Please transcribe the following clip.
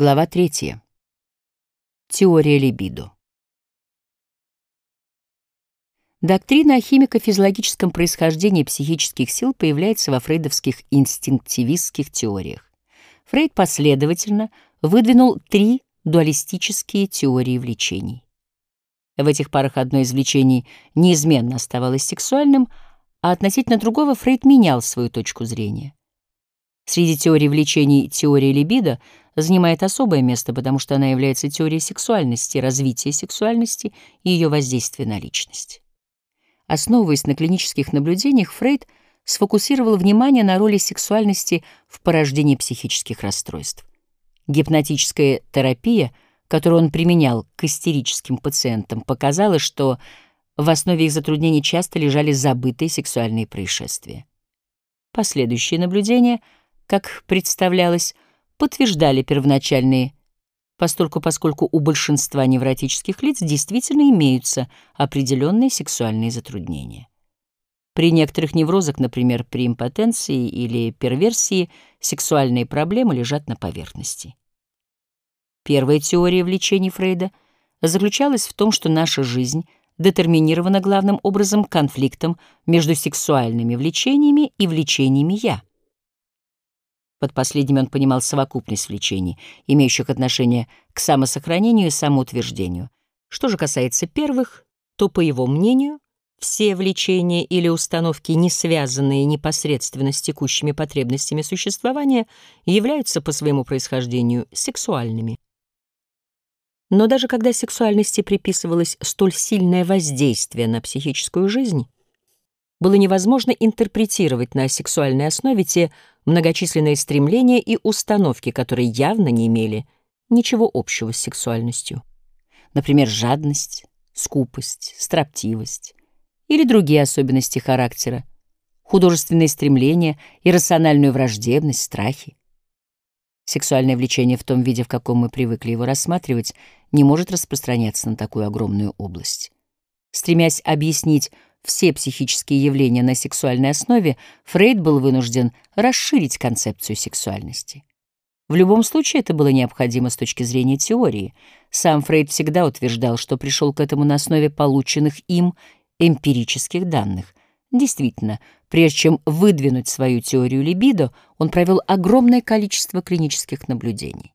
Глава третья. Теория либидо. Доктрина о химико-физиологическом происхождении психических сил появляется во фрейдовских инстинктивистских теориях. Фрейд последовательно выдвинул три дуалистические теории влечений. В этих парах одно из влечений неизменно оставалось сексуальным, а относительно другого Фрейд менял свою точку зрения. Среди теорий влечений теория либидо занимает особое место, потому что она является теорией сексуальности, развития сексуальности и ее воздействия на личность. Основываясь на клинических наблюдениях, Фрейд сфокусировал внимание на роли сексуальности в порождении психических расстройств. Гипнотическая терапия, которую он применял к истерическим пациентам, показала, что в основе их затруднений часто лежали забытые сексуальные происшествия. Последующие наблюдения, как представлялось, подтверждали первоначальные, постольку поскольку у большинства невротических лиц действительно имеются определенные сексуальные затруднения. При некоторых неврозах, например, при импотенции или перверсии, сексуальные проблемы лежат на поверхности. Первая теория влечений Фрейда заключалась в том, что наша жизнь детерминирована главным образом конфликтом между сексуальными влечениями и влечениями «я». Под последним он понимал совокупность влечений, имеющих отношение к самосохранению и самоутверждению. Что же касается первых, то, по его мнению, все влечения или установки, не связанные непосредственно с текущими потребностями существования, являются по своему происхождению сексуальными. Но даже когда сексуальности приписывалось столь сильное воздействие на психическую жизнь, было невозможно интерпретировать на сексуальной основе те многочисленные стремления и установки, которые явно не имели ничего общего с сексуальностью. Например, жадность, скупость, строптивость или другие особенности характера, художественные стремления, иррациональную враждебность, страхи. Сексуальное влечение в том виде, в каком мы привыкли его рассматривать, не может распространяться на такую огромную область. Стремясь объяснить все психические явления на сексуальной основе, Фрейд был вынужден расширить концепцию сексуальности. В любом случае это было необходимо с точки зрения теории. Сам Фрейд всегда утверждал, что пришел к этому на основе полученных им эмпирических данных. Действительно, прежде чем выдвинуть свою теорию либидо, он провел огромное количество клинических наблюдений.